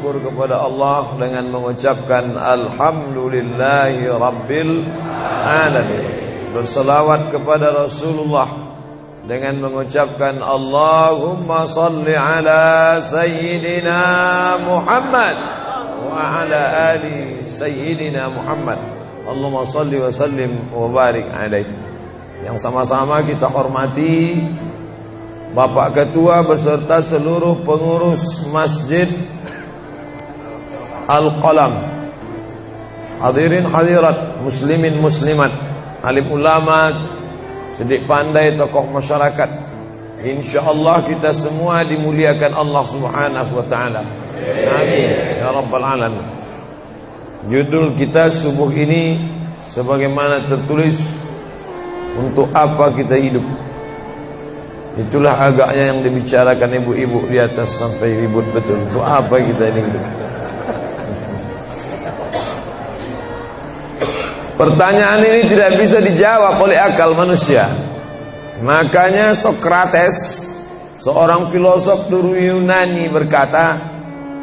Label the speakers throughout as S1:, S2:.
S1: bersyukur kepada Allah dengan mengucapkan Alhamdulillahi Rabbil Alamin. Berselawat kepada Rasulullah dengan mengucapkan Allahumma salli ala Sayyidina Muhammad Wa ala ali Sayyidina Muhammad. Allahumma salli wa sallim wa barik alaih. Yang sama-sama kita hormati Bapak Ketua beserta seluruh pengurus Masjid Al-Qalam. Hadirin hadirat Muslimin muslimat Alim ulama Sedik pandai tokoh masyarakat. InsyaAllah kita semua dimuliakan Allah subhanahu wa ta'ala. Amin. Ya Rabbal Alamin. Judul kita subuh ini Sebagaimana tertulis Untuk apa kita hidup. Itulah agaknya yang dibicarakan ibu-ibu di atas sampai ribut betul. Untuk apa kita ini hidup? Pertanyaan ini tidak bisa dijawab oleh akal manusia. Makanya Socrates, seorang filosof dulu Yunani berkata,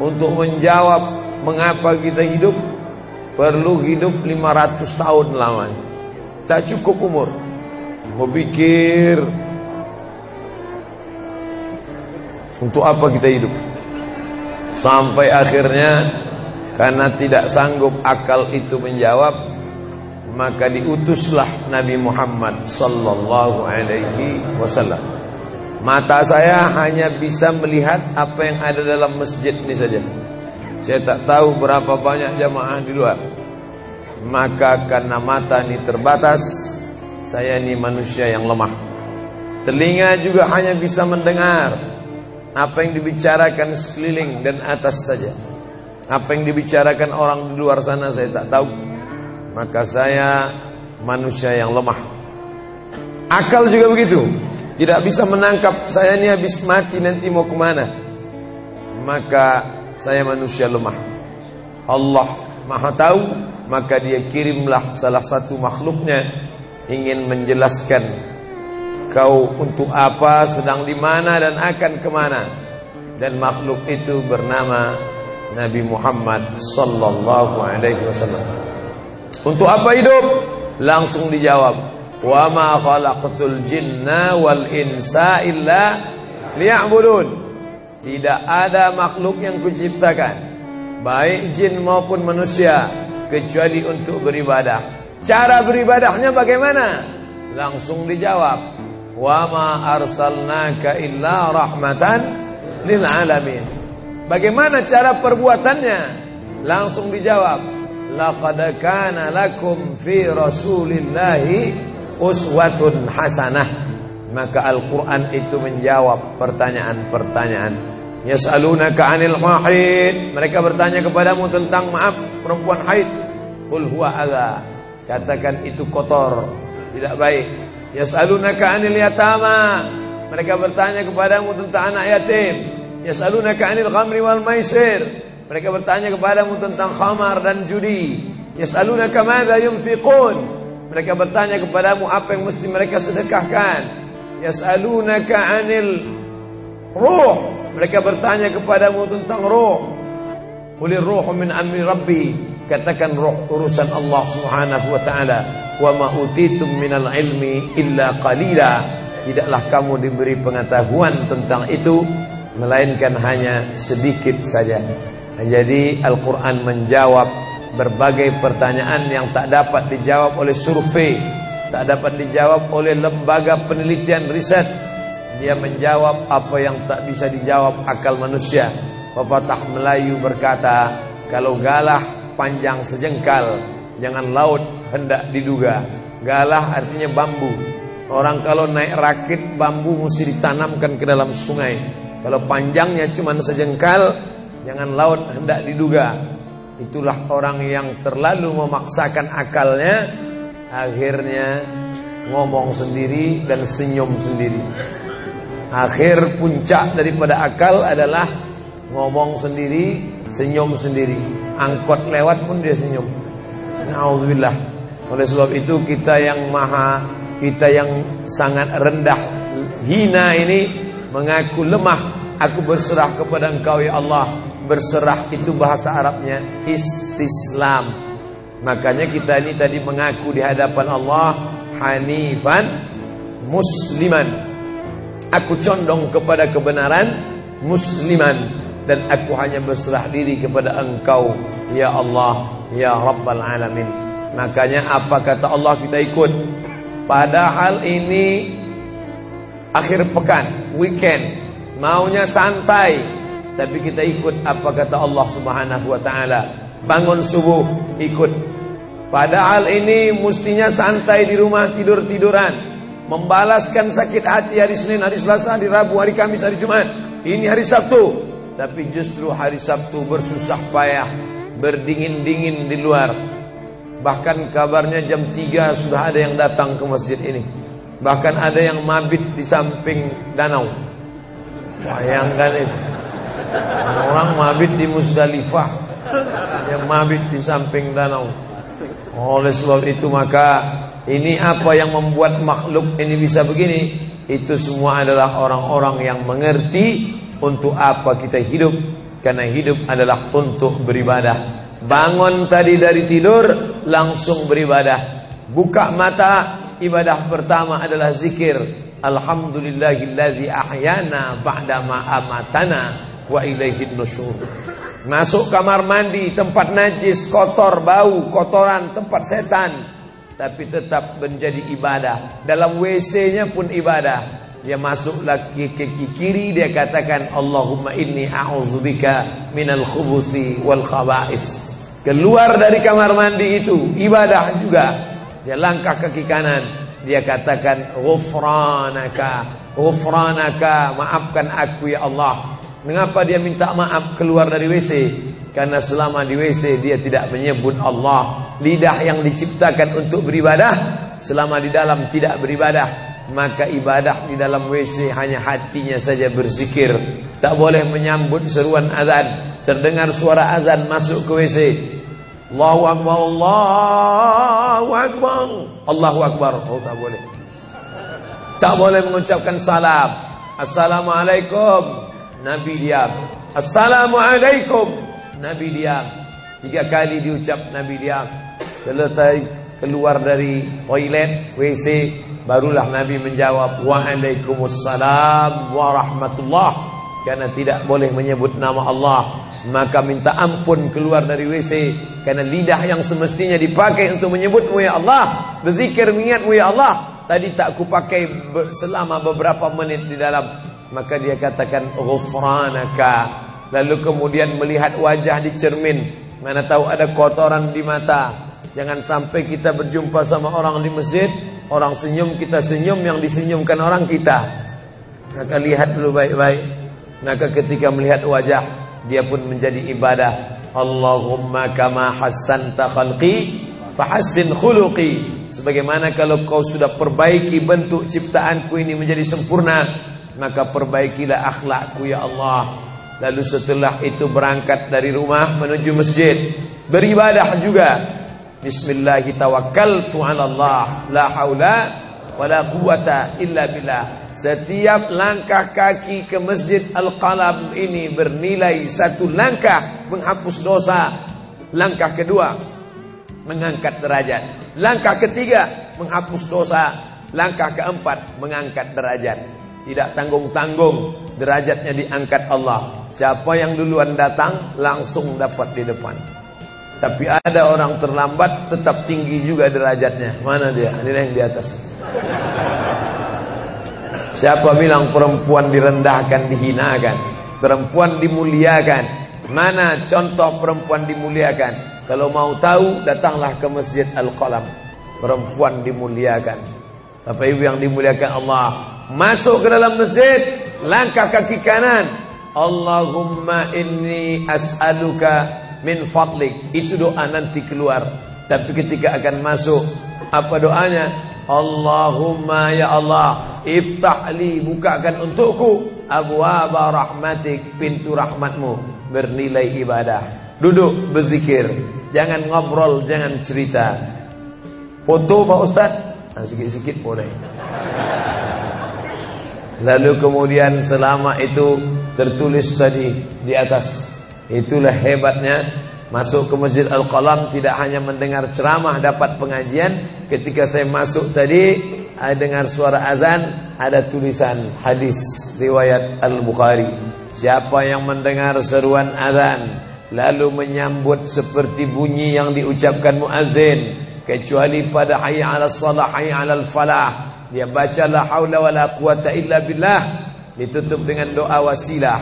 S1: untuk menjawab mengapa kita hidup, perlu hidup 500 tahun lamanya. Tak cukup umur. Memikir Untuk apa kita hidup? Sampai akhirnya karena tidak sanggup akal itu menjawab, maka diutuslah Nabi Muhammad sallallahu alaihi wasallam. Mata saya hanya bisa melihat apa yang ada dalam masjid ini saja. Saya tak tahu berapa banyak jamaah di luar. Maka karena mata ini terbatas, saya ini manusia yang lemah. Telinga juga hanya bisa mendengar apa yang dibicarakan sekeliling dan atas saja Apa yang dibicarakan orang di luar sana saya tak tahu Maka saya manusia yang lemah. Akal juga begitu. Tidak bisa menangkap saya ini habis mati nanti mau ke mana? Maka saya manusia lemah. Allah maha tahu Maka dia kirimlah salah satu makhluknya Ingin menjelaskan Kau untuk apa, sedang di mana dan akan ke mana. Dan makhluk itu bernama Nabi Muhammad Sallallahu alaihi wasallam Untuk apa hidup? Langsung dijawab Wa ma khalaqtul jinna wal insa illa liya'budun Tidak ada makhluk yang kuciptakan Baik jin maupun manusia Kecuali untuk beribadah Cara beribadahnya bagaimana? Langsung dijawab wa ma arsalnaka illa rahmatan lil alamin. Bagaimana cara perbuatannya? Langsung dijawab, laqad kana lakum fi rasulillahi uswatun hasanah. Maka Al-Qur'an itu menjawab pertanyaan-pertanyaan. Yas'alunaka 'anil mahid. Mereka bertanya kepadamu tentang maaf perempuan haid. Qul huwa adza. Katakan itu kotor, tidak baik. Yas'alunaka 'anil yatama. Mereka bertanya kepadamu tentang anak yatim. Yas'alunaka 'anil khamri wal maisir. Mereka bertanya kepadamu tentang khamar dan judi. Yas'alunaka madza yunfiqun. Mereka bertanya kepadamu apa yang mesti mereka sedekahkan. Yas'alunaka 'anil ruh. Mereka bertanya kepadamu tentang ruh. Qulir ruhu min amri rabbi. Katakan roh urusan Allah Subhanahu wa taala. Wa ma utitum minal ilmi illa qalila. Tidaklah kamu diberi pengetahuan tentang itu melainkan hanya sedikit saja. Jadi Al-Qur'an menjawab berbagai pertanyaan yang tak dapat dijawab oleh survei, tak dapat dijawab oleh lembaga penelitian riset. Dia menjawab apa yang tak bisa dijawab akal manusia. Pepatah Melayu berkata, kalau galah panjang sejengkal Jangan laut hendak diduga Galah artinya bambu Orang kalau naik rakit bambu mesti ditanamkan ke dalam sungai Kalau panjangnya cuma sejengkal Jangan laut hendak diduga Itulah orang yang terlalu memaksakan akalnya Akhirnya ngomong sendiri dan senyum sendiri Akhir puncak daripada akal adalah Ngomong sendiri, senyum sendiri angkot lewat pun dia senyum. Nauzubillah. Oleh sebab itu kita yang maha, kita yang sangat rendah, hina ini mengaku lemah. Aku berserah kepada Engkau ya Allah. Berserah itu bahasa Arabnya istislam. Makanya kita ini tadi mengaku di hadapan Allah hanifan musliman. Aku condong kepada kebenaran musliman dan aku hanya berserah diri kepada Engkau ya Allah ya Rabbal alamin. Makanya apa kata Allah kita ikut. Padahal ini akhir pekan, weekend, maunya santai, tapi kita ikut apa kata Allah Subhanahu wa taala. Bangun subuh ikut. Padahal ini mestinya santai di rumah tidur-tiduran. Membalaskan sakit hati hari Senin, hari Selasa, hari Rabu, hari Kamis, hari Jumat. Ini hari Sabtu. Tapi justru hari Sabtu bersusah payah, berdingin-dingin di luar. Bahkan kabarnya jam 3 sudah ada yang datang ke masjid ini. Bahkan ada yang mabit di samping danau. Bayangkan itu. Orang mabit di Musdalifah. Yang mabit di samping danau. Oleh sebab itu maka Ini apa yang membuat makhluk ini bisa begini? Itu semua adalah orang-orang yang mengerti Untuk apa kita hidup. Karena hidup adalah untuk beribadah. Bangun tadi dari tidur Langsung beribadah. Buka mata Ibadah pertama adalah zikir. Alhamdulillahillazi ahyana ba'da amatana wa ilaihin nusyur. Masuk kamar mandi, tempat najis, kotor, bau, kotoran, tempat setan. Tapi tetap menjadi ibadah. Dalam WC-nya pun ibadah. Dia masuk lagi ke kiri dia katakan Allahumma inni a'udzubika minal khubusi wal khaba'is. Keluar dari kamar mandi itu ibadah juga. Dia langkah kaki kanan, dia katakan ghufranaka, ghufranaka, maafkan aku ya Allah. Mengapa dia minta maaf keluar dari WC? Karena selama di WC dia tidak menyebut Allah. Lidah yang diciptakan untuk beribadah, selama di dalam tidak beribadah, maka ibadah di dalam WC hanya hatinya saja berzikir. Tak boleh menyambut seruan azan. Terdengar suara azan masuk ke WC. Allahu Akbar, Allahu Akbar. Allahu Akbar. Oh tak boleh. Tak boleh mengucapkan salam. Assalamualaikum. Nabi diam. Assalamualaikum. Nabi diam. Tiga kali diucap Nabi diam. Selesai keluar dari toilet, WC, barulah Nabi menjawab Waalaikumsalam warahmatullah. Karena tidak boleh menyebut nama Allah Maka minta ampun keluar dari WC Karena lidah yang semestinya dipakai untuk menyebutmu ya Allah Berzikir mengingatmu ya Allah Tadi tak kupakai selama beberapa menit di dalam maka dia katakan ghufranaka. Lalu kemudian melihat wajah di cermin, mana tahu ada kotoran di mata. Jangan sampai kita berjumpa sama orang di masjid, orang senyum kita senyum yang disenyumkan orang kita. Maka lihat dulu baik-baik. Maka ketika melihat wajah, dia pun menjadi ibadah. Allahumma kama hassanta khalqi fahassin khuluqi. Sebagaimana kalau kau sudah perbaiki bentuk ciptaanku ini menjadi sempurna, maka perbaikilah akhlakku ya Allah. Lalu setelah itu berangkat dari rumah menuju masjid, beribadah juga. Bismillahirrahmanirrahim. Setiap langkah kaki ke Masjid Al-Qalam ini bernilai satu langkah menghapus dosa. Langkah kedua mengangkat derajat. Langkah ketiga menghapus dosa. Langkah keempat mengangkat derajat. Tidak tanggung-tanggung Derajatnya diangkat Allah. Siapa yang duluan datang Langsung dapat di depan. Tapi ada orang terlambat Tetap tinggi juga derajatnya. Mana dia? Ini yang di atas. Siapa bilang perempuan direndahkan Dihinakan? Perempuan dimuliakan. Mana contoh perempuan dimuliakan? Kalau mau tahu Datanglah ke Masjid Al-Qalam. Perempuan dimuliakan. Bapak ibu yang dimuliakan Allah Masuk ke dalam masjid Langkah kaki kanan. Allahumma inni as'aluka min fadlik. Itu doa nanti keluar. Tapi ketika akan masuk Apa doanya? Allahumma ya Allah Iftahli bukakan untukku Abwaba rahmatik Pintu rahmatmu Bernilai ibadah. Duduk berzikir Jangan ngobrol Jangan cerita. Foto Pak Ustaz? Nah, Sikit-sikit boleh Lalu kemudian selama itu tertulis tadi di atas Itulah hebatnya Masuk ke Masjid Al-Qalam tidak hanya mendengar ceramah dapat pengajian. Ketika saya masuk tadi, saya dengar suara azan, ada tulisan hadis riwayat Al-Bukhari. Siapa yang mendengar seruan azan lalu menyambut seperti bunyi yang diucapkan muazzin kecuali pada hayya 'alas shalah hayya 'alal falah dia baca la haula wala quwata illa billah. Ditutup dengan doa wasilah.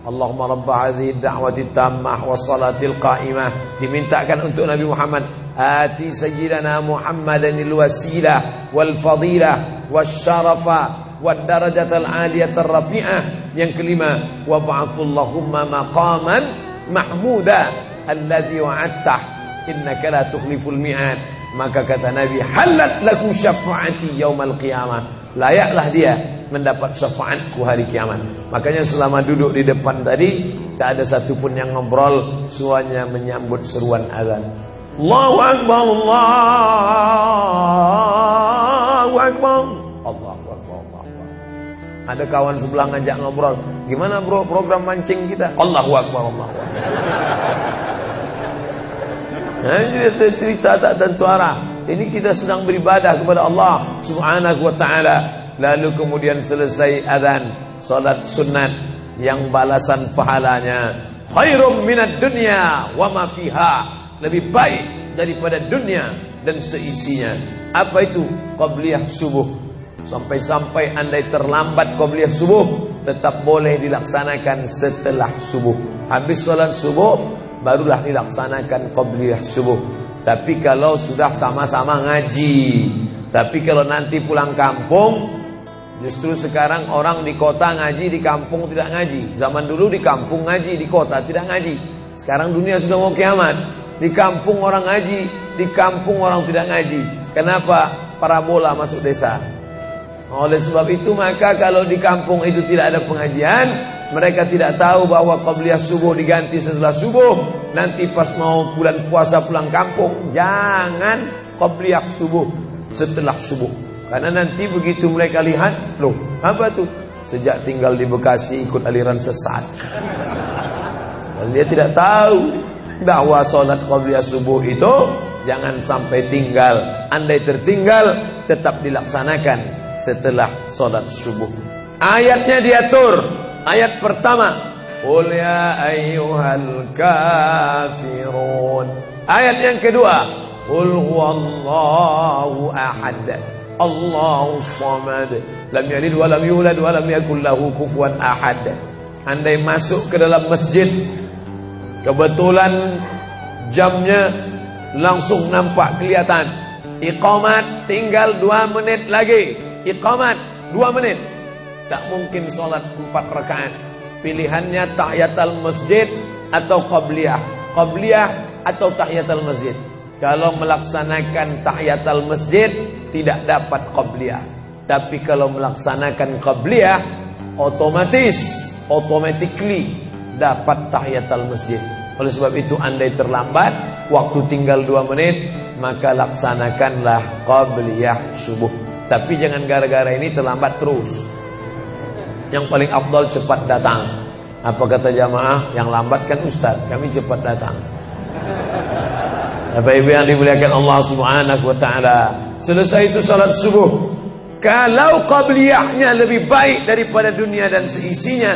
S1: Allahumma rabba hadhihi da'wati tammah wa salatil qa'imah. Dimintakan untuk Nabi Muhammad ati sayyidana Muhammadan wasilah wal fadilah wasyarafa wad darajatal aliyatar rafi'ah yang kelima wa ba'athallahumma maqaman mahmuda alladhi wa'adtah. Innaka la tukhliful mi'ad maka kata Nabi halat laku syafaati yaumal qiyamah layaklah dia mendapat syafaatku hari kiamat. Makanya selama duduk di depan tadi tak ada satupun yang ngobrol, semuanya menyambut seruan azan. Allahu akbar Allahu akbar. Akbar. Ada kawan sebelah ngajak ngobrol, "Gimana bro program mancing kita?" Allahu akbar Allahu akbar. Ini cerita tak tentu arah. Ini kita sedang beribadah kepada Allah Subhanahu wa taala. Lalu kemudian selesai azan Salat sunat Yang balasan pahalanya. Khairum minat dunia Wa ma fiha. Lebih baik daripada dunia Dan seisinya. Apa itu? Qabliyah subuh. Sampai-sampai andai terlambat Qabliyah subuh Tetap boleh dilaksanakan setelah subuh. Habis salat subuh Barulah dilaksanakan Qabliyah subuh Tapi kalau sudah sama-sama ngaji Tapi kalau nanti pulang kampung Justru sekarang orang di kota ngaji, di kampung tidak ngaji. Zaman dulu di kampung ngaji, di kota tidak ngaji. Sekarang dunia sudah mau kiamat. Di kampung orang ngaji, di kampung orang tidak ngaji. Kenapa? Parabola masuk desa. Oleh sebab itu maka kalau di kampung itu tidak ada pengajian, mereka tidak tahu bahwa qabliyah subuh diganti setelah subuh. Nanti pas mau bulan puasa pulang kampung, jangan qabliyah subuh setelah subuh. Karena nanti begitu mereka lihat, loh, apa tuh? Sejak tinggal di Bekasi ikut aliran sesat. Dia tidak tahu bahwa sholat qabliyah subuh itu jangan sampai tinggal. Andai tertinggal, tetap dilaksanakan setelah sholat subuh. Ayatnya diatur. Ayat pertama, Qul ya ayyuhal kafirun. Ayat yang kedua, Qul huwallahu ahad. Allahu samad. Lam yalid wa lam yulad wa lam yakul lahu kufuwan ahad. Andai masuk ke dalam masjid kebetulan jamnya langsung nampak kelihatan. Iqamat tinggal 2 menit lagi. Iqamat 2 menit tak mungkin solat 4 rakaat pilihannya tahiyatul masjid atau qabliyah qabliyah atau tahiyatul masjid kalau melaksanakan tahiyatul masjid tidak dapat qabliyah. Tapi kalau melaksanakan qabliyah otomatis automatically dapat tahiyatul masjid. Oleh sebab itu andai terlambat, waktu tinggal 2 menit, maka laksanakanlah qabliyah subuh. Tapi jangan gara-gara ini terlambat terus. Yang paling afdal cepat datang. Apa kata jamaah? Yang lambat kan ustaz, kami cepat datang. Bapak Ibu yang dimuliakan Allah Subhanahu wa taala. Selesai itu salat subuh. Kalau qabliyahnya lebih baik daripada dunia dan seisinya,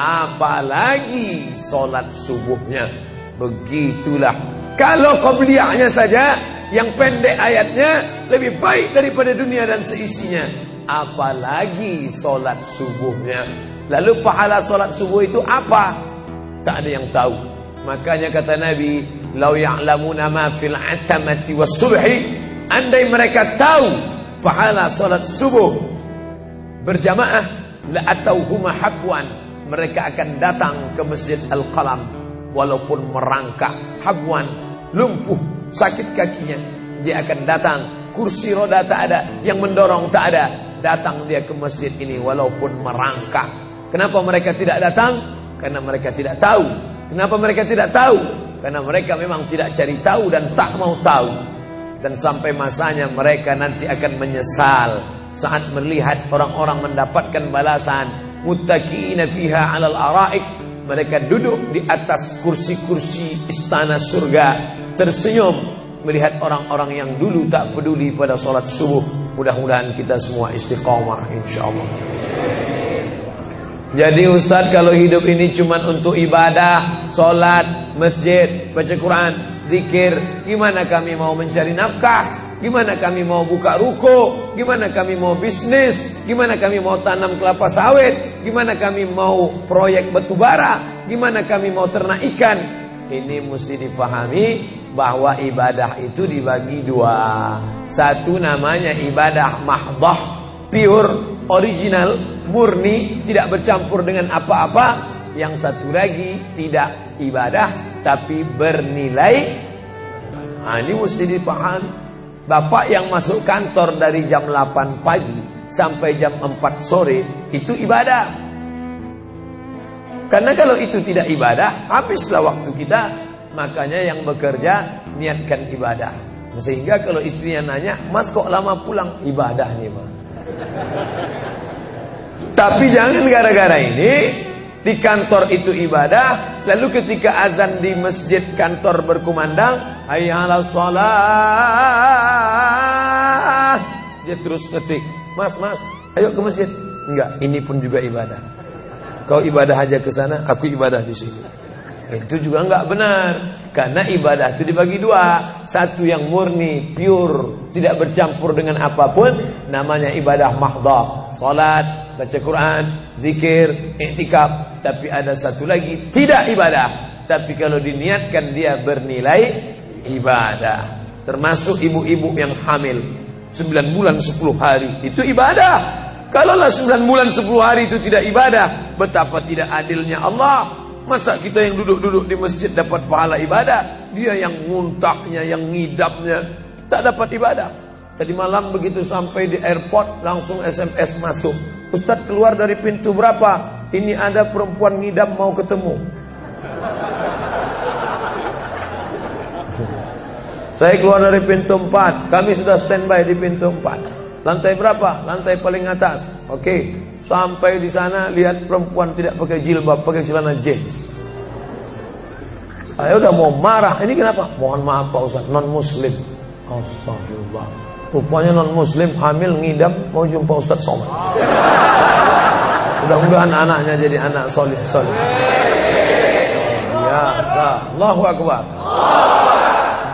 S1: apalagi salat subuhnya. Begitulah. Kalau qabliyahnya saja yang pendek ayatnya lebih baik daripada dunia dan seisinya, apalagi salat subuhnya. Lalu pahala salat subuh itu apa? Tak ada yang tahu. Makanya kata Nabi, "Lau ya'lamuna ma fil atamati was subhi," andai mereka tahu pahala salat subuh berjamaah la atauhuma habwan, mereka akan datang ke Masjid Al-Qalam walaupun merangkak habwan, lumpuh, sakit kakinya, dia akan datang. Kursi roda tak ada, yang mendorong tak ada, datang dia ke masjid ini walaupun merangkak. Kenapa mereka tidak datang? Karena mereka tidak tahu Kenapa mereka tidak tahu? Karena mereka memang tidak cari tahu dan tak mau tahu. Dan sampai masanya mereka nanti akan menyesal saat melihat orang-orang mendapatkan balasan muttaqina fiha 'alal araik Mereka duduk di atas kursi-kursi istana surga Tersenyum melihat orang-orang yang dulu tak peduli pada sholat subuh Mudah-mudahan kita semua istiqamah insyaAllah Jadi Ustaz kalau hidup ini cuma untuk ibadah Sholat, masjid, baca Quran, zikir Gimana kami mau mencari nafkah Gimana kami mau buka ruko? Gimana kami mau bisnis? Gimana kami mau tanam kelapa sawit? Gimana kami mau proyek batu bara? Gimana kami mau ternak ikan? Ini mesti dipahami bahwa ibadah itu dibagi dua. Satu namanya ibadah mahdoh, pure, original, murni, tidak bercampur dengan apa-apa. Yang satu lagi tidak ibadah tapi bernilai. Nah, ini mesti dipahami. Bapak yang masuk kantor dari jam 8 pagi sampai jam 4 sore itu ibadah. Karena kalau itu tidak ibadah, habislah waktu kita. Makanya yang bekerja niatkan ibadah. Sehingga kalau istrinya nanya, "Mas kok lama pulang?" Ibadah nih, Mas. Tapi jangan gara-gara ini di kantor itu ibadah, lalu ketika azan di masjid kantor berkumandang, hayya salat. Dia terus ketik, "Mas, Mas, ayo ke masjid." Enggak, ini pun juga ibadah. Kau ibadah aja ke sana, aku ibadah di sini. Itu juga enggak benar. Karena ibadah itu dibagi dua. Satu yang murni, pure, tidak bercampur dengan apa pun, namanya ibadah mahdah. Salat, baca Quran, zikir, iktikaf, tapi ada satu lagi tidak ibadah. Tapi kalau diniatkan dia bernilai ibadah. Termasuk ibu-ibu yang hamil 9 bulan 10 hari itu ibadah. Kalaulah 9 bulan 10 hari itu tidak ibadah, betapa tidak adilnya Allah. Masa kita yang duduk-duduk di masjid dapat pahala ibadah, dia yang muntahnya, yang ngidapnya tak dapat ibadah. Tadi malam begitu sampai di airport langsung SMS masuk. Ustadz keluar dari pintu berapa? Ini ada perempuan ngidam mau ketemu. Saya keluar dari pintu 4 Kami sudah standby di pintu 4 Lantai berapa? Lantai paling atas Oke Sampai di sana lihat perempuan tidak pakai jilbab Pakai celana jeans Saya udah mau marah Ini kenapa? Mohon maaf Pak Ustaz Non muslim Astagfirullah Rupanya non muslim hamil ngidam Mau jumpa Ustaz Somad Mudah-mudahan anaknya jadi anak solid solid. Ya, Allahu Akbar.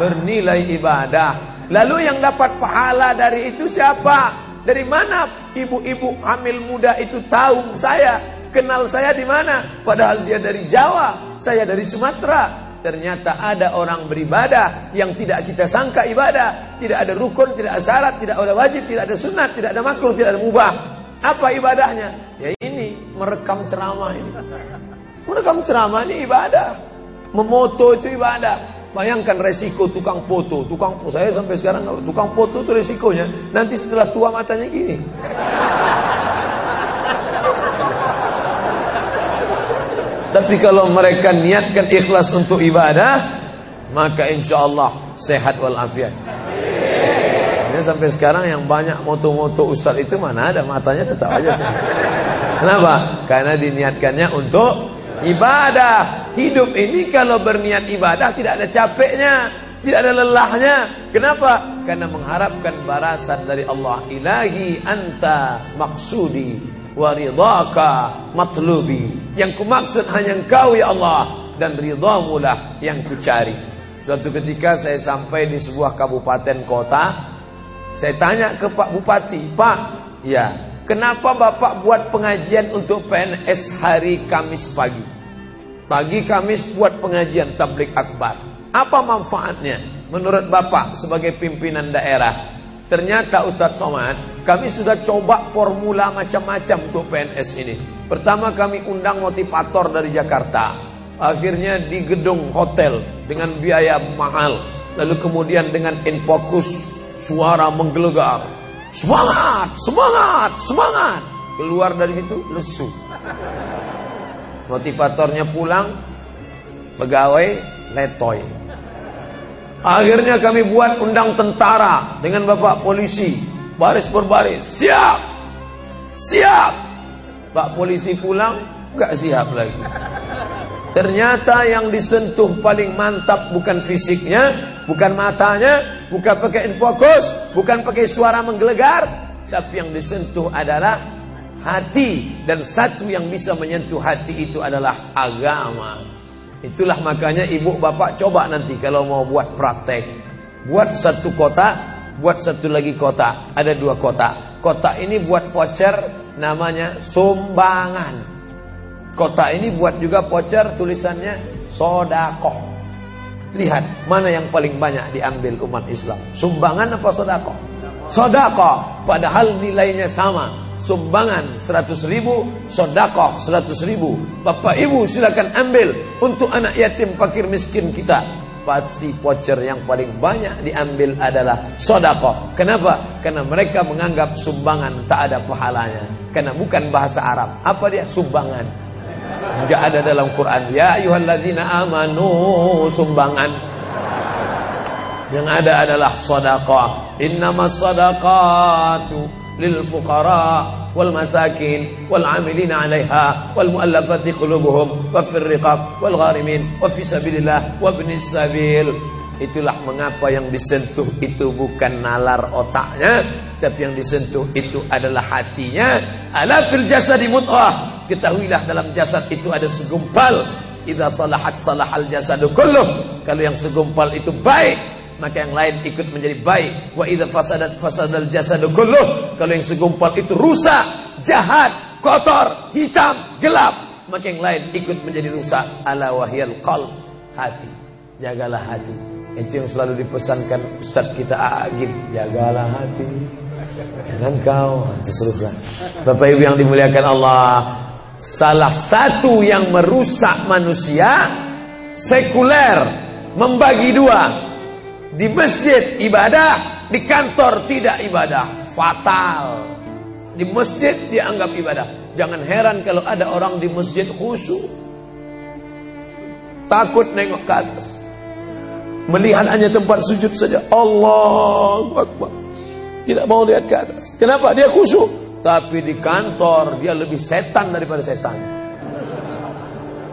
S1: Bernilai ibadah. Lalu yang dapat pahala dari itu siapa? Dari mana ibu-ibu hamil muda itu tahu saya? Kenal saya di mana? Padahal dia dari Jawa, saya dari Sumatera. Ternyata ada orang beribadah yang tidak kita sangka ibadah. Tidak ada rukun, tidak ada syarat, tidak ada wajib, tidak ada sunat, tidak ada makruh, tidak ada mubah. Apa ibadahnya? Ya ini merekam ceramah ini. Merekam ceramah ini ibadah. Memoto itu ibadah. Bayangkan resiko tukang foto. Tukang saya sampai sekarang tukang foto itu resikonya nanti setelah tua matanya gini. Tapi kalau mereka niatkan ikhlas untuk ibadah, maka insya Allah sehat walafiat. Makanya sampai sekarang yang banyak moto-moto ustaz itu mana ada matanya tetap aja sih. Kenapa? Karena diniatkannya untuk ibadah. Hidup ini kalau berniat ibadah tidak ada capeknya, tidak ada lelahnya. Kenapa? Karena mengharapkan balasan dari Allah. Ilahi anta maksudi waridaka matlubi. Yang kumaksud hanya engkau ya Allah dan ridhamu lah yang kucari. Suatu ketika saya sampai di sebuah kabupaten kota saya tanya ke Pak Bupati, Pak, ya, kenapa Bapak buat pengajian untuk PNS hari Kamis pagi? Pagi Kamis buat pengajian tablik akbar. Apa manfaatnya menurut Bapak sebagai pimpinan daerah? Ternyata Ustadz Somad, kami sudah coba formula macam-macam untuk PNS ini. Pertama kami undang motivator dari Jakarta. Akhirnya di gedung hotel dengan biaya mahal. Lalu kemudian dengan infokus suara menggelegar. Semangat, semangat, semangat. Keluar dari situ lesu. Motivatornya pulang, pegawai letoy. Akhirnya kami buat undang tentara dengan bapak polisi. Baris berbaris, siap, siap. Pak polisi pulang, gak siap lagi. Ternyata yang disentuh paling mantap bukan fisiknya, bukan matanya, bukan pakai fokus, bukan pakai suara menggelegar, tapi yang disentuh adalah hati dan satu yang bisa menyentuh hati itu adalah agama. Itulah makanya ibu bapak coba nanti kalau mau buat praktek, buat satu kota, buat satu lagi kota, ada dua kota. Kota ini buat voucher namanya sumbangan. Kota ini buat juga voucher tulisannya sodakoh. Lihat mana yang paling banyak diambil umat Islam. Sumbangan apa sodakoh? Sodakoh. Padahal nilainya sama. Sumbangan 100 ribu, sodakoh 100 ribu. Bapak ibu silakan ambil untuk anak yatim fakir miskin kita. Pasti voucher yang paling banyak diambil adalah sodakoh. Kenapa? Karena mereka menganggap sumbangan tak ada pahalanya. Karena bukan bahasa Arab. Apa dia? Sumbangan. Enggak ada dalam Quran. Ya ayyuhalladzina amanu sumbangan. Yang ada adalah sedekah. Innamas sadaqatu lil fuqara wal masakin wal amilina 'alaiha wal mu'allafati qulubuhum wa fir riqab wal gharimin wa fi wa sabil. Itulah mengapa yang disentuh itu bukan nalar otaknya, tapi yang disentuh itu adalah hatinya. Ala fil jasadi mut'ah Ketahuilah dalam jasad itu ada segumpal. Idza salahat salahal jasadu kulluh. Kalau yang segumpal itu baik, maka yang lain ikut menjadi baik. Wa idza fasadat fasadal jasadu kulluh. Kalau yang segumpal itu rusak, jahat, kotor, hitam, gelap, maka yang lain ikut menjadi rusak. Ala wahyal qalb, hati. Jagalah hati. Itu yang selalu dipesankan Ustaz kita Agil, jagalah hati. Jangan kau, seluruh. Bapak Ibu yang dimuliakan Allah, Salah satu yang merusak manusia sekuler membagi dua. Di masjid ibadah, di kantor tidak ibadah. Fatal. Di masjid dianggap ibadah. Jangan heran kalau ada orang di masjid khusyuk. Takut nengok ke atas. Melihat hanya tempat sujud saja. Allah. Tidak mau lihat ke atas. Kenapa? Dia khusyuk. Tapi di kantor dia lebih setan daripada setan.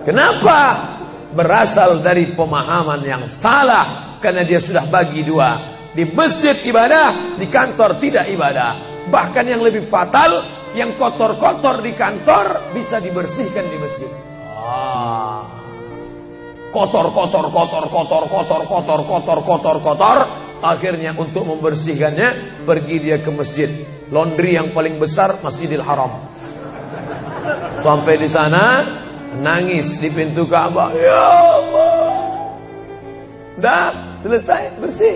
S1: Kenapa? Berasal dari pemahaman yang salah karena dia sudah bagi dua. Di masjid ibadah, di kantor tidak ibadah. Bahkan yang lebih fatal, yang kotor-kotor di kantor bisa dibersihkan di masjid. Ah. Kotor, kotor, kotor, kotor, kotor, kotor, kotor, kotor, kotor. Akhirnya untuk membersihkannya pergi dia ke masjid laundry yang paling besar Masjidil Haram. Sampai di sana nangis di pintu Ka'bah. Ya Allah. Dah selesai bersih.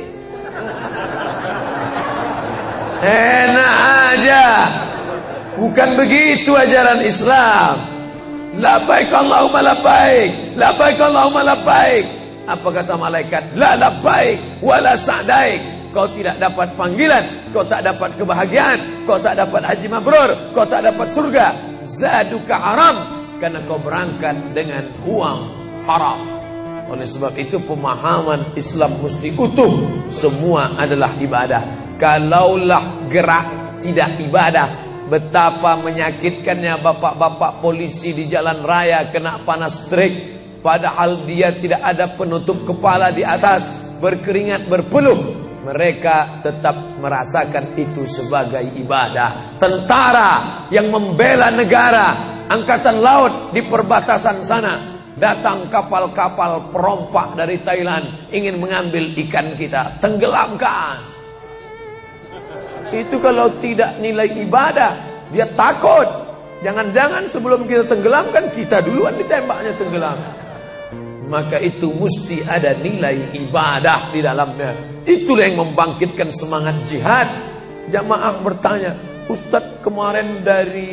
S1: Enak aja. Bukan begitu ajaran Islam. Labaik Allahumma labaik. Labaik Allahumma labaik. Apa kata malaikat? La labaik wala sa'daik. Kau tidak dapat panggilan, kau tak dapat kebahagiaan, kau tak dapat haji mabrur, kau tak dapat surga. Zaduka haram karena kau berangkat dengan uang haram. Oleh sebab itu pemahaman Islam mesti utuh. Semua adalah ibadah. Kalaulah gerak tidak ibadah, betapa menyakitkannya bapak-bapak polisi di jalan raya kena panas terik. Padahal dia tidak ada penutup kepala di atas, berkeringat berpeluh mereka tetap merasakan itu sebagai ibadah. Tentara yang membela negara, angkatan laut di perbatasan sana, datang kapal-kapal perompak dari Thailand ingin mengambil ikan kita, tenggelamkan. Itu kalau tidak nilai ibadah, dia takut. Jangan-jangan sebelum kita tenggelamkan kita duluan ditembaknya tenggelam maka itu mesti ada nilai ibadah di dalamnya. Itulah yang membangkitkan semangat jihad. Jamaah bertanya, Ustadz kemarin dari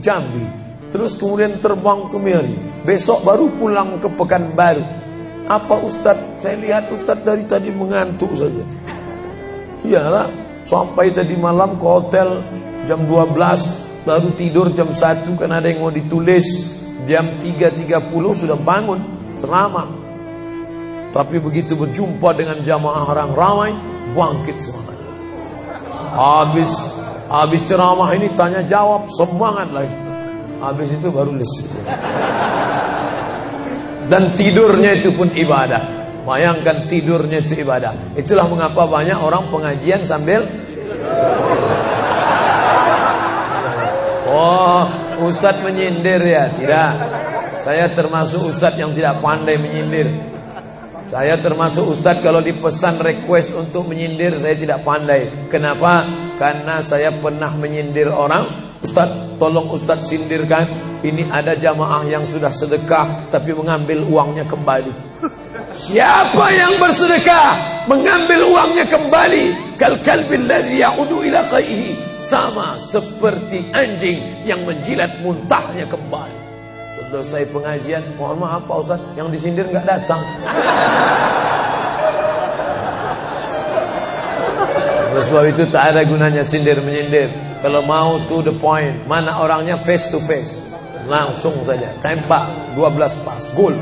S1: Jambi, terus kemudian terbang ke Miri, besok baru pulang ke Pekanbaru. Apa Ustadz? Saya lihat Ustadz dari tadi mengantuk saja. Iyalah, sampai tadi malam ke hotel jam 12, baru tidur jam 1 karena ada yang mau ditulis. Jam 3.30 sudah bangun ceramah. Tapi begitu berjumpa dengan jamaah orang ramai, bangkit semangat. Habis habis ceramah ini tanya jawab semangat lagi. Habis itu baru lesu. Dan tidurnya itu pun ibadah. Bayangkan tidurnya itu ibadah. Itulah mengapa banyak orang pengajian sambil Oh, Ustadz menyindir ya? Tidak. Saya termasuk Ustadz yang tidak pandai menyindir. Saya termasuk Ustadz kalau dipesan request untuk menyindir saya tidak pandai. Kenapa? Karena saya pernah menyindir orang. Ustadz, tolong Ustadz sindirkan. Ini ada jamaah yang sudah sedekah tapi mengambil uangnya kembali. Siapa yang bersedekah mengambil uangnya kembali? Kal kalbil ladzi ya'udu ila qaihi sama seperti anjing yang menjilat muntahnya kembali. Selesai pengajian, mohon maaf Pak Ustaz, yang disindir nggak datang. Oleh sebab itu tak ada gunanya sindir menyindir. Kalau mau to the point, mana orangnya face to face. Langsung saja, tembak 12 pas, gol.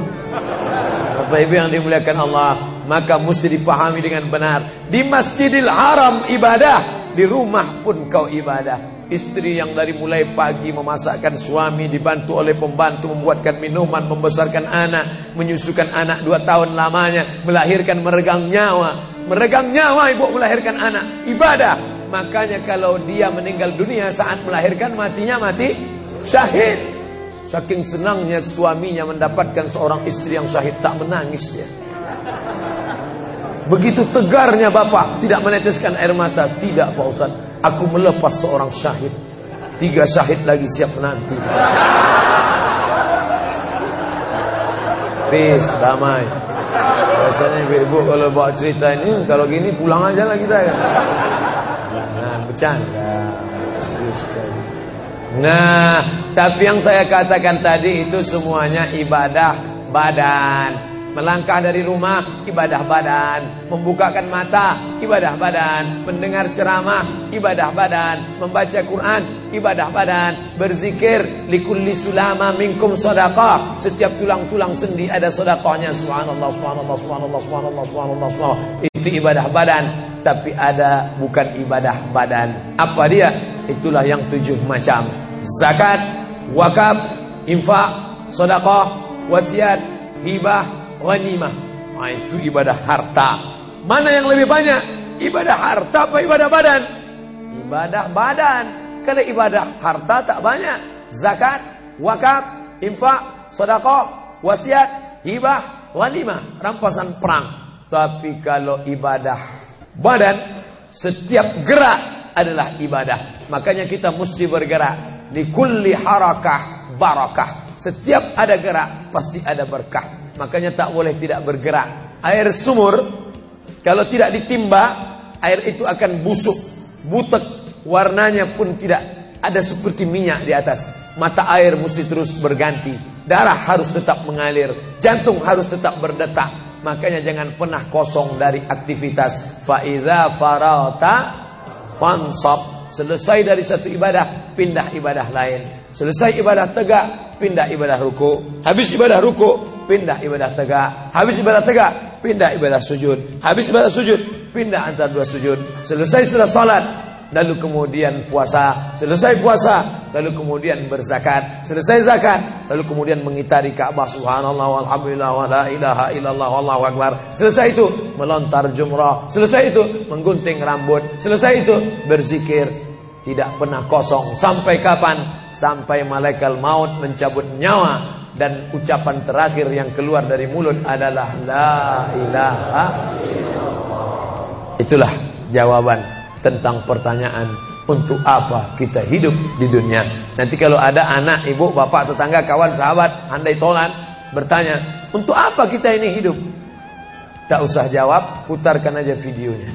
S1: Bapak Ibu yang dimuliakan Allah, maka mesti dipahami dengan benar. Di Masjidil Haram ibadah, di rumah pun kau ibadah. Istri yang dari mulai pagi memasakkan suami dibantu oleh pembantu membuatkan minuman, membesarkan anak, menyusukan anak dua tahun lamanya, melahirkan meregang nyawa. Meregang nyawa ibu melahirkan anak. Ibadah. Makanya kalau dia meninggal dunia saat melahirkan matinya mati syahid. Saking senangnya suaminya mendapatkan seorang istri yang syahid tak menangis dia. Begitu tegarnya Bapak tidak meneteskan air mata. Tidak Pak Ustaz. Aku melepas seorang syahid. Tiga syahid lagi siap nanti. Peace, damai. Biasanya ibu-ibu kalau bawa cerita ini kalau gini pulang aja lah kita ya. Nah, bercanda. Nah, tapi yang saya katakan tadi itu semuanya ibadah badan. Melangkah dari rumah, ibadah badan. Membukakan mata, ibadah badan. Mendengar ceramah, ibadah badan. Membaca Quran, ibadah badan. Berzikir, likulli sulama minkum sodaqah. Setiap tulang-tulang sendi ada sodaqahnya. Subhanallah, subhanallah, subhanallah, subhanallah, subhanallah, subhanallah. Itu ibadah badan. Tapi ada bukan ibadah badan. Apa dia? Itulah yang tujuh macam. Zakat, wakaf, infak, sodaqah, wasiat, hibah, ghanimah. Nah, itu ibadah harta. Mana yang lebih banyak? Ibadah harta apa ibadah badan? Ibadah badan. Kalau ibadah harta tak banyak. Zakat, wakaf, infak, sedekah, wasiat, hibah, ghanimah, rampasan perang. Tapi kalau ibadah badan, setiap gerak adalah ibadah. Makanya kita mesti bergerak. Di kulli harakah barakah. Setiap ada gerak pasti ada berkah. Makanya tak boleh tidak bergerak. Air sumur kalau tidak ditimba, air itu akan busuk, butek, warnanya pun tidak ada seperti minyak di atas. Mata air mesti terus berganti. Darah harus tetap mengalir, jantung harus tetap berdetak. Makanya jangan pernah kosong dari aktivitas. Faiza farata fansab. Selesai dari satu ibadah, pindah ibadah lain. Selesai ibadah tegak, pindah ibadah ruku. Habis ibadah ruku, pindah ibadah tegak. Habis ibadah tegak, pindah ibadah sujud. Habis ibadah sujud, pindah antara dua sujud. Selesai setelah salat, lalu kemudian puasa. Selesai puasa, lalu kemudian berzakat. Selesai zakat, lalu kemudian mengitari Ka'bah subhanallah walhamdulillah wa la ilaha illallah wallahu akbar. Selesai itu melontar jumrah. Selesai itu menggunting rambut. Selesai itu berzikir. Tidak pernah kosong. Sampai kapan? Sampai malaikat maut mencabut nyawa. Dan ucapan terakhir yang keluar dari mulut adalah la ilaha itulah jawaban tentang pertanyaan untuk apa kita hidup di dunia? Nanti kalau ada anak ibu bapak tetangga kawan sahabat andai tolan bertanya untuk apa kita ini hidup? Tak usah jawab putarkan aja videonya.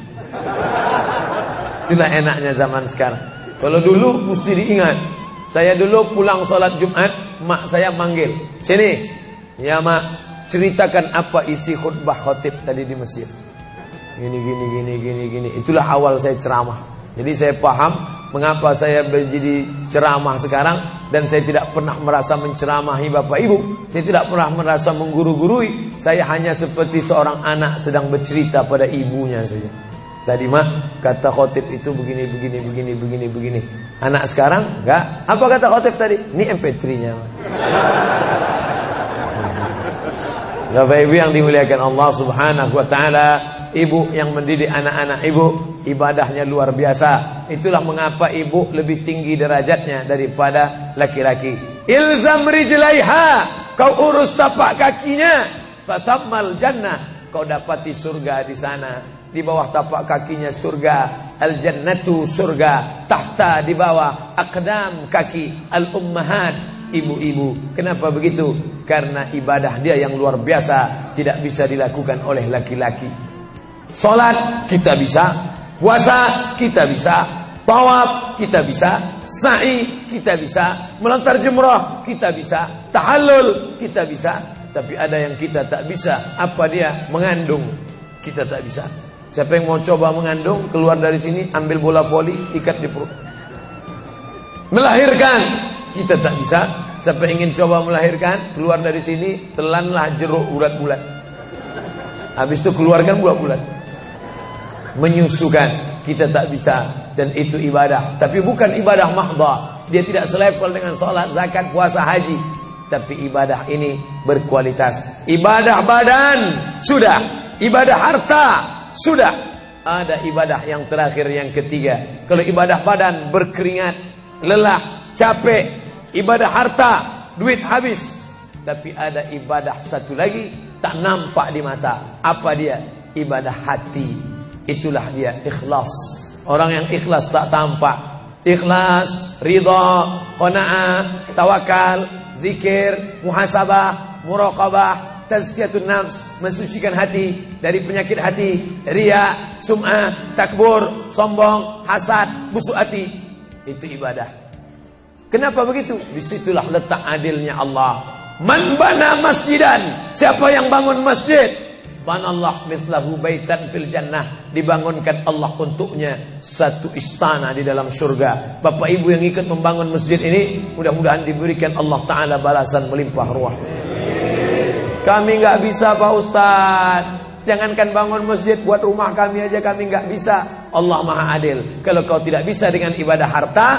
S1: Itulah enaknya zaman sekarang kalau dulu mesti diingat saya dulu pulang sholat Jumat, mak saya manggil. Sini, ya mak, ceritakan apa isi khutbah khotib tadi di Mesir. Gini, gini, gini, gini, gini. Itulah awal saya ceramah. Jadi saya paham mengapa saya menjadi ceramah sekarang dan saya tidak pernah merasa menceramahi bapak ibu. Saya tidak pernah merasa mengguru-gurui. Saya hanya seperti seorang anak sedang bercerita pada ibunya saja. Tadi mah kata khotib itu begini, begini, begini, begini, begini. Anak sekarang enggak. Apa kata khotib tadi? Ini MP3-nya. Bapak Ibu yang dimuliakan Allah Subhanahu wa taala, ibu yang mendidik anak-anak ibu, ibadahnya luar biasa. Itulah mengapa ibu lebih tinggi derajatnya daripada laki-laki. Ilzam rijlaiha, kau urus tapak kakinya, fatammal jannah, kau dapati surga di sana. Di bawah tapak kakinya surga, al jannatu surga, tahta di bawah akdam kaki al ummahat ibu-ibu. Kenapa begitu? Karena ibadah dia yang luar biasa tidak bisa dilakukan oleh laki-laki. Salat kita bisa, puasa kita bisa, tawaf kita bisa, sa'i kita bisa, melontar jumrah kita bisa, tahallul kita bisa, tapi ada yang kita tak bisa. Apa dia? Mengandung. Kita tak bisa. Siapa yang mau coba mengandung, keluar dari sini, ambil bola voli, ikat di perut. Melahirkan, kita tak bisa. Siapa ingin coba melahirkan, keluar dari sini, telanlah jeruk bulat-bulat. Habis itu keluarkan bulat-bulat. Menyusukan, kita tak bisa dan itu ibadah. Tapi bukan ibadah mahdah. Dia tidak selevel dengan sholat, zakat, puasa, haji. Tapi ibadah ini berkualitas. Ibadah badan sudah, ibadah harta sudah. Ada ibadah yang terakhir yang ketiga. Kalau ibadah badan berkeringat, lelah, capek, ibadah harta, duit habis. Tapi ada ibadah satu lagi tak nampak di mata. Apa dia? Ibadah hati. Itulah dia ikhlas. Orang yang ikhlas tak tampak. Ikhlas, ridha, qanaah, tawakal, zikir, muhasabah, muraqabah, tazkiyatun nafs, mensucikan hati dari penyakit hati, ria, sum'ah, takbur, sombong, hasad, busuk hati. Itu ibadah. Kenapa begitu? Di situlah letak adilnya Allah. Man bana masjidan. Siapa yang bangun masjid? Banallah mislahu baitan fil jannah. Dibangunkan Allah untuknya satu istana di dalam surga. Bapak ibu yang ikut membangun masjid ini. Mudah-mudahan diberikan Allah Ta'ala balasan melimpah ruah. Kami nggak bisa Pak Ustaz. Jangankan bangun masjid buat rumah kami aja kami nggak bisa. Allah Maha Adil. Kalau kau tidak bisa dengan ibadah harta,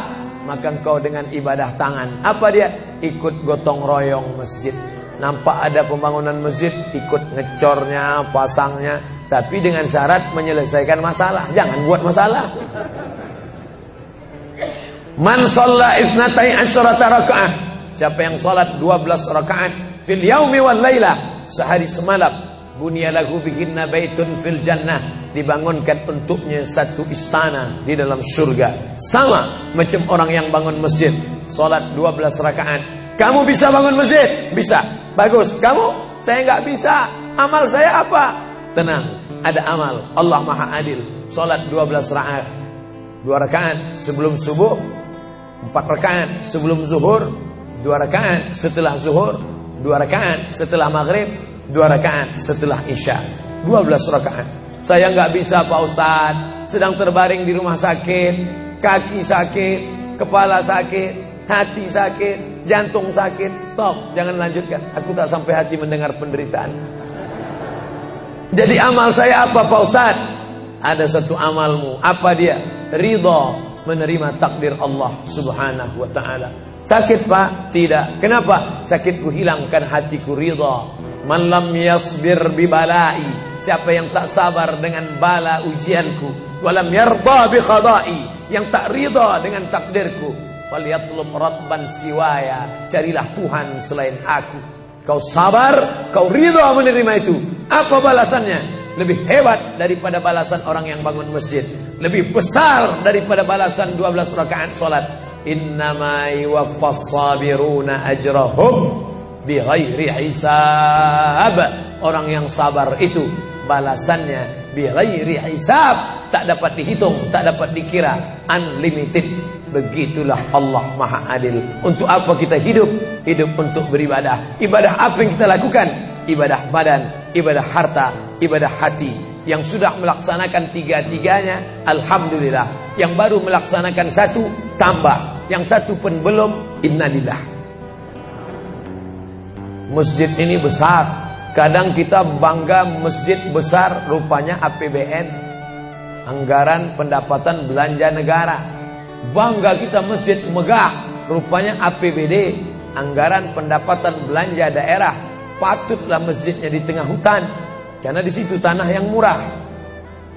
S1: maka engkau dengan ibadah tangan. Apa dia? Ikut gotong royong masjid. Nampak ada pembangunan masjid, ikut ngecornya, pasangnya, tapi dengan syarat menyelesaikan masalah. Jangan buat masalah. Man shalla isnatai asyarata rakaat. Siapa yang salat 12 rakaat fil yaumi wal laila, sehari semalam bunyalahu bihinna baitun fil jannah dibangunkan untuknya satu istana di dalam surga. Sama macam orang yang bangun masjid salat 12 rakaat. Kamu bisa bangun masjid? Bisa. Bagus. Kamu? Saya nggak bisa. Amal saya apa? Tenang. Ada amal. Allah Maha Adil. Salat 12 rakaat. Dua rakaat sebelum subuh empat rakaat sebelum zuhur dua rakaat setelah zuhur dua rakaat setelah maghrib Dua rakaat setelah Isya. Dua belas rakaat. Saya nggak bisa Pak Ustaz. Sedang terbaring di rumah sakit. Kaki sakit. Kepala sakit. Hati sakit. Jantung sakit. Stop. Jangan lanjutkan. Aku tak sampai hati mendengar penderitaan. Jadi amal saya apa Pak Ustaz? Ada satu amalmu. Apa dia? Ridho menerima takdir Allah subhanahu wa ta'ala. Sakit Pak? Tidak. Kenapa? Sakitku hilangkan hatiku ridho Man lam yasbir bi balai. Siapa yang tak sabar dengan bala ujianku, walam yarda bi khada'i, yang tak ridha dengan takdirku, falyatlub rabban siwaya. Carilah Tuhan selain aku. Kau sabar, kau ridha menerima itu. Apa balasannya? Lebih hebat daripada balasan orang yang bangun masjid. Lebih besar daripada balasan 12 rakaat salat. Innama yuwaffas sabiruna ajrahum bighairi hisab. Orang yang sabar itu balasannya bighairi hisab, tak dapat dihitung, tak dapat dikira, unlimited. Begitulah Allah Maha Adil. Untuk apa kita hidup? Hidup untuk beribadah. Ibadah apa yang kita lakukan? Ibadah badan, ibadah harta, ibadah hati. Yang sudah melaksanakan tiga-tiganya, Alhamdulillah. Yang baru melaksanakan satu, tambah. Yang satu pun belum, innalillah. Masjid ini besar. Kadang kita bangga masjid besar rupanya APBN. Anggaran pendapatan belanja negara. Bangga kita masjid megah rupanya APBD. Anggaran pendapatan belanja daerah. patutlah masjidnya di tengah hutan karena di situ tanah yang murah.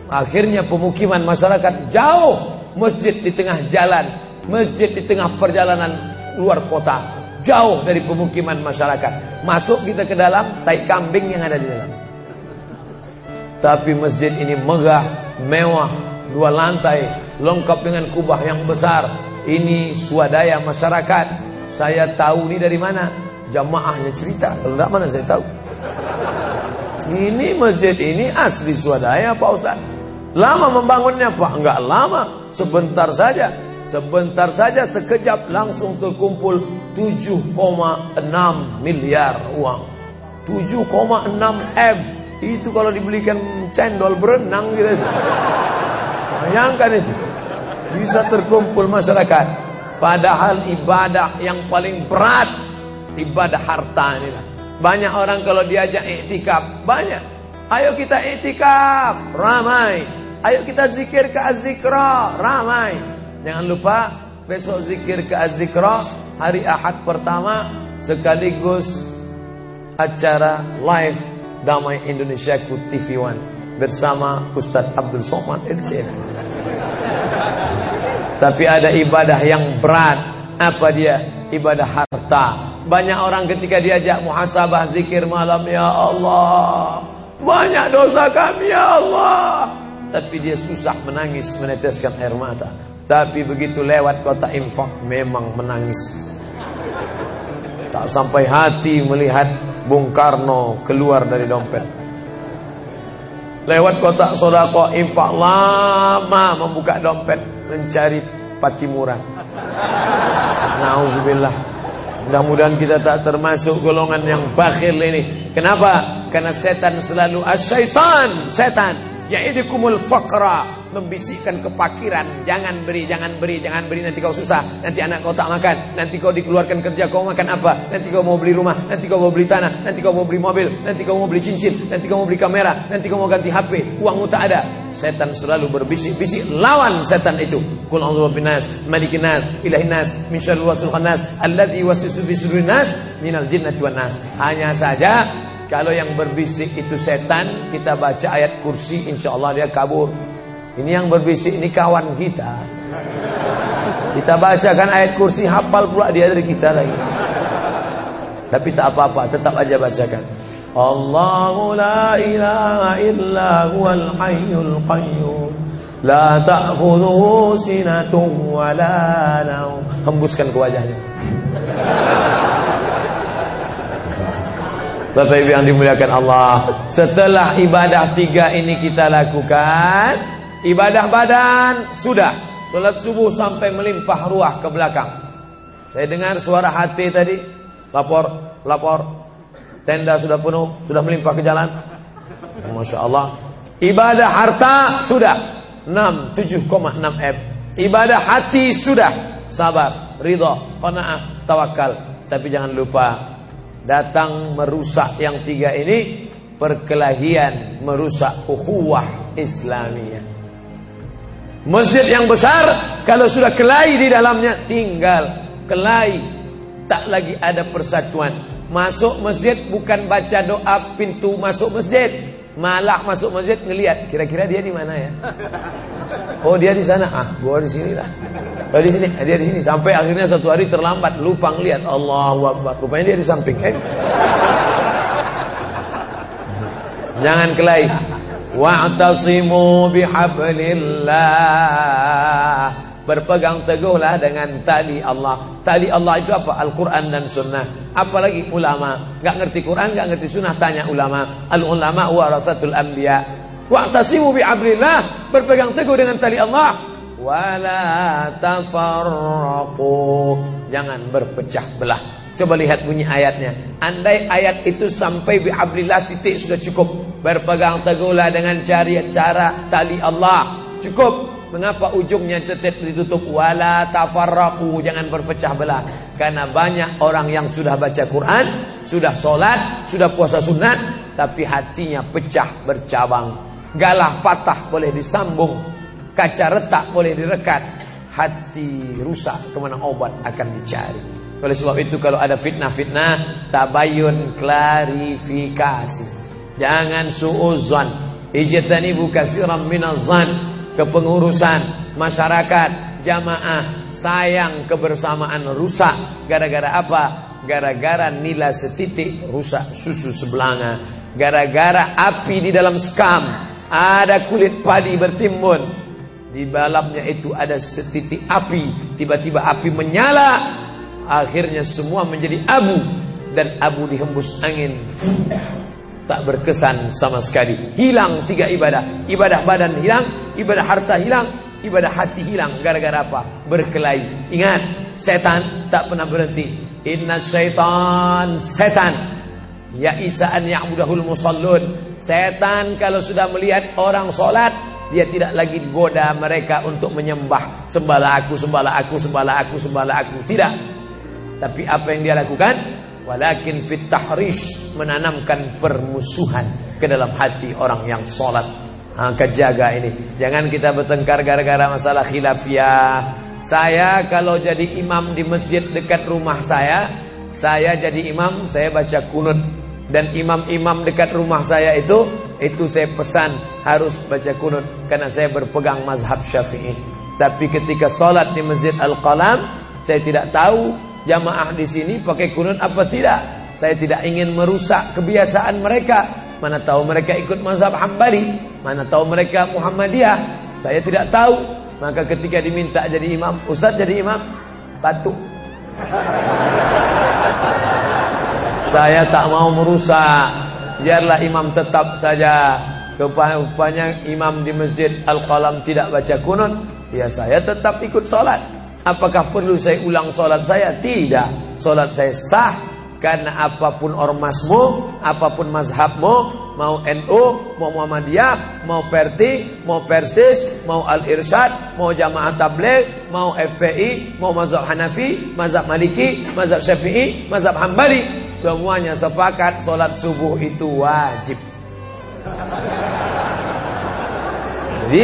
S1: Akhirnya pemukiman masyarakat jauh, masjid di tengah jalan, masjid di tengah perjalanan luar kota, jauh dari pemukiman masyarakat. Masuk kita ke dalam, tai kambing yang ada di dalam. Tapi masjid ini megah, mewah, dua lantai, lengkap dengan kubah yang besar. Ini swadaya masyarakat. Saya tahu ini dari mana? Jamaahnya cerita. Kalau tidak mana saya tahu. Ini masjid ini asli swadaya Pak Ustaz. Lama membangunnya Pak? Enggak lama, sebentar saja. Sebentar saja sekejap langsung terkumpul 7,6 miliar uang. 7,6 M. Itu kalau dibelikan cendol berenang gitu. Bayangkan itu. Bisa terkumpul masyarakat. Padahal ibadah yang paling berat ibadah harta ini lah. Banyak orang kalau diajak iktikaf, banyak. Ayo kita iktikaf, ramai. Ayo kita zikir ke azikra, ramai. Jangan lupa besok zikir ke azikra hari Ahad pertama sekaligus acara live Damai Indonesia ku TV One bersama Ustadz Abdul Somad LCN. Tapi ada ibadah yang berat. Apa dia? Ibadah harta. Banyak orang ketika diajak muhasabah zikir malam Ya Allah Banyak dosa kami Ya Allah. Tapi dia susah menangis meneteskan air mata. Tapi begitu lewat kota infak Memang menangis. Tak sampai hati melihat Bung Karno keluar dari dompet. Lewat kotak sodako infak lama membuka dompet Mencari patimuran Nauzubillah Mudah-mudahan kita tak termasuk golongan yang bakhil ini. Kenapa? Karena setan selalu asyaitan, setan ya'idukumul faqra. Membisikkan kepakiran. Jangan beri jangan beri jangan beri. Nanti kau susah. Nanti anak kau tak makan. Nanti kau dikeluarkan kerja kau makan apa? Nanti kau mau beli rumah. Nanti kau mau beli tanah. Nanti kau mau beli mobil. Nanti kau mau beli cincin. Nanti kau mau beli kamera. Nanti kau mau ganti HP uangmu tak ada. Setan selalu berbisik-bisik lawan setan itu. Qul a'udzu binas malikin nas ilahin nas min syarri wasil khannas alladzi yuwaswisu fi sudurin nas minal jinnati wan nas. Hanya saja kalau yang berbisik itu setan, kita baca ayat kursi, insya Allah dia kabur. Ini yang berbisik ini kawan kita. Kita bacakan ayat kursi hafal pula dia dari kita lagi. Tapi tak apa-apa, tetap aja bacakan. Allahu la ilaha illa huwal hayyul qayyum. La ta'khudhuhu sinatun wa la naum. Hembuskan ke wajahnya. Bapak Ibu yang dimuliakan Allah, setelah ibadah tiga ini kita lakukan, Ibadah badan sudah. Salat subuh sampai melimpah ruah ke belakang. Saya dengar suara hati tadi. Lapor, lapor. Tenda sudah penuh, sudah melimpah ke jalan. Masya Allah. Ibadah harta sudah. 6, 7,6 M. Ibadah hati sudah. Sabar, ridho, qanaah, tawakal. Tapi jangan lupa datang merusak yang tiga ini perkelahian merusak ukhuwah Islamiyah. Masjid yang besar kalau sudah kelahi di dalamnya tinggal kelahi tak lagi ada persatuan. Masuk masjid bukan baca doa pintu masuk masjid. Malah masuk masjid ngelihat kira-kira dia di mana ya? Oh dia di sana. Ah, gua di sini lah. Oh di sini, dia di sini sampai akhirnya satu hari terlambat lupa ngelihat Allahu Akbar. Rupanya dia di samping. Eh? Jangan kelahi. Wa'tasimu bihablillah Berpegang teguhlah dengan tali Allah Tali Allah itu apa? Al-Quran dan Sunnah Apalagi ulama Gak ngerti Quran, gak ngerti Sunnah Tanya ulama Al-ulama warasatul anbiya Wa'tasimu bihablillah Berpegang teguh dengan tali Allah Wala tafarraqu Jangan berpecah belah Coba lihat bunyi ayatnya. Andai ayat itu sampai bi'ablillah titik sudah cukup. Berpegang teguhlah dengan cari cara tali Allah. Cukup. Mengapa ujungnya tetap ditutup? Wala tafarraku. Jangan berpecah belah. Karena banyak orang yang sudah baca Quran. Sudah sholat. Sudah puasa sunat. Tapi hatinya pecah bercabang. Galah patah boleh disambung. Kaca retak boleh direkat. Hati rusak ke mana obat akan dicari. Oleh sebab itu kalau ada fitnah-fitnah, tabayun klarifikasi. Jangan suuzon. Ijtanibu katsiran minazan kepengurusan masyarakat, jamaah, sayang kebersamaan rusak gara-gara apa? Gara-gara nila setitik rusak susu sebelanga. Gara-gara api di dalam skam ada kulit padi bertimbun. Di dalamnya itu ada setitik api, tiba-tiba api menyala Akhirnya semua menjadi abu dan abu dihembus angin. Tak berkesan sama sekali. Hilang tiga ibadah. Ibadah badan hilang, ibadah harta hilang, ibadah hati hilang. Gara-gara apa? Berkelahi. Ingat, setan tak pernah berhenti. Inna syaitan setan. Ya isa'an ya'budahul musallun. Setan kalau sudah melihat orang solat, dia tidak lagi goda mereka untuk menyembah. Sembahlah aku, sembahlah aku, sembahlah aku, sembahlah aku. Tidak. Tapi apa yang dia lakukan? Walakin fit tahrish menanamkan permusuhan ke dalam hati orang yang sholat. Angkat jaga ini. Jangan kita bertengkar gara-gara masalah khilafiyah. Saya kalau jadi imam di masjid dekat rumah saya, saya jadi imam, saya baca kunut. Dan imam-imam dekat rumah saya itu, itu saya pesan harus baca kunut. Karena saya berpegang mazhab syafi'i. Tapi ketika sholat di masjid Al-Qalam, saya tidak tahu jamaah di sini pakai kunut apa tidak. Saya tidak ingin merusak kebiasaan mereka. Mana tahu mereka ikut mazhab Hambali, mana tahu mereka Muhammadiyah. Saya tidak tahu. Maka ketika diminta jadi imam, ustaz jadi imam, batuk. Saya tak mau merusak. Biarlah imam tetap saja. Rupanya imam di masjid Al-Qalam tidak baca kunut, ya saya tetap ikut solat. Apakah perlu saya ulang solat saya? Tidak. Solat saya sah. Karena apa pun ormasmu, apa pun mazhabmu, mau NU, mau Muhammadiyah, mau Perti, mau Persis, mau Al-Irsyad, mau Jamaah Tabligh, mau FPI, mau mazhab Hanafi, mazhab Maliki, mazhab Syafi'i, mazhab Hambali, semuanya sepakat solat subuh itu wajib. Jadi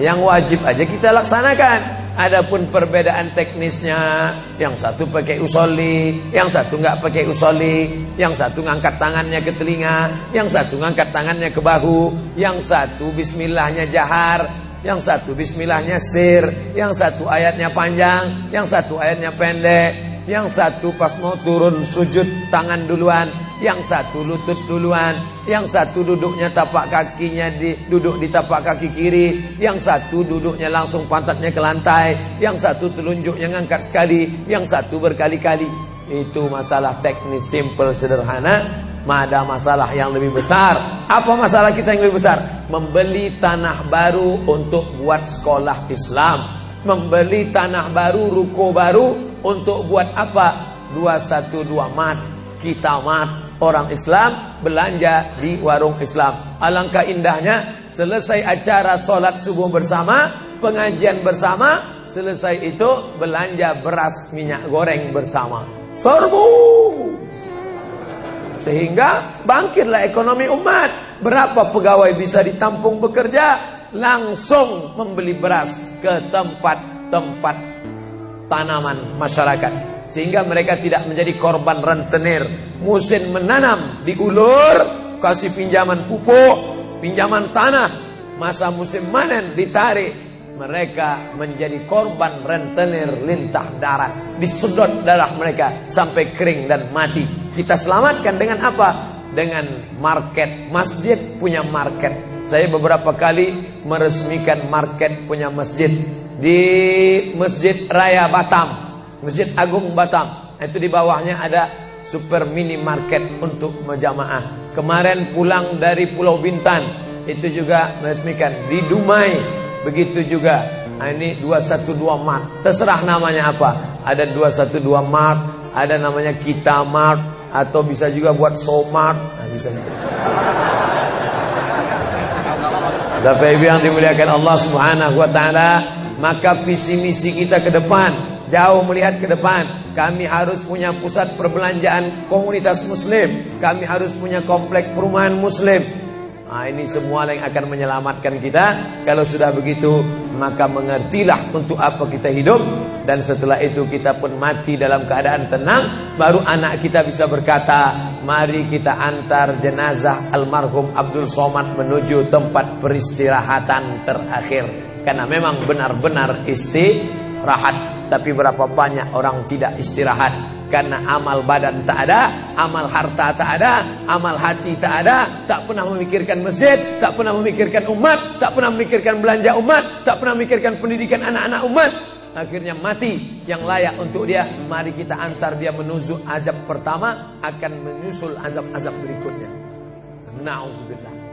S1: yang wajib aja kita laksanakan. Adapun perbedaan teknisnya, yang satu pakai usoli, yang satu nggak pakai usoli, yang satu ngangkat tangannya ke telinga, yang satu ngangkat tangannya ke bahu, yang satu bismillahnya jahar, yang satu bismillahnya sir, yang satu ayatnya panjang, yang satu ayatnya pendek, yang satu pas mau turun sujud tangan duluan, yang satu lutut duluan, yang satu duduknya tapak kakinya di duduk di tapak kaki kiri, yang satu duduknya langsung pantatnya ke lantai, yang satu telunjuknya ngangkat sekali, yang satu berkali-kali. Itu masalah teknis simple sederhana. Ada masalah yang lebih besar. Apa masalah kita yang lebih besar? Membeli tanah baru untuk buat sekolah Islam. Membeli tanah baru, ruko baru untuk buat apa? 212 mat, kita mat, orang Islam belanja di warung Islam. Alangkah indahnya selesai acara sholat subuh bersama, pengajian bersama, selesai itu belanja beras minyak goreng bersama. Serbu. Sehingga bangkitlah ekonomi umat. Berapa pegawai bisa ditampung bekerja? Langsung membeli beras ke tempat-tempat tanaman masyarakat sehingga mereka tidak menjadi korban rentenir. Musim menanam diulur, kasih pinjaman pupuk, pinjaman tanah. Masa musim manen ditarik. Mereka menjadi korban rentenir lintah darat. Disedot darah mereka sampai kering dan mati. Kita selamatkan dengan apa? Dengan market. Masjid punya market. Saya beberapa kali meresmikan market punya masjid. Di Masjid Raya Batam Masjid Agung Batam. Itu di bawahnya ada super mini market untuk menjamaah. Kemarin pulang dari Pulau Bintan, itu juga meresmikan di Dumai. Begitu juga. Nah, ini 212 Mart. Terserah namanya apa. Ada 212 Mart, ada namanya Kita Mart atau bisa juga buat Somart. Nah, bisa juga. Bapak Ibu yang dimuliakan Allah Subhanahu wa taala, maka visi misi kita ke depan jauh melihat ke depan. Kami harus punya pusat perbelanjaan komunitas muslim. Kami harus punya komplek perumahan muslim. Nah, ini semua yang akan menyelamatkan kita. Kalau sudah begitu, maka mengertilah untuk apa kita hidup dan setelah itu kita pun mati dalam keadaan tenang, baru anak kita bisa berkata, "Mari kita antar jenazah almarhum Abdul Somad menuju tempat peristirahatan terakhir." Karena memang benar-benar istirahat, tapi berapa banyak orang tidak istirahat karena amal badan tak ada, amal harta tak ada, amal hati tak ada, tak pernah memikirkan masjid, tak pernah memikirkan umat, tak pernah memikirkan belanja umat, tak pernah memikirkan pendidikan anak-anak umat. Akhirnya mati yang layak untuk dia. Mari kita antar dia menuju azab pertama akan menyusul azab-azab berikutnya. Nauzubillah.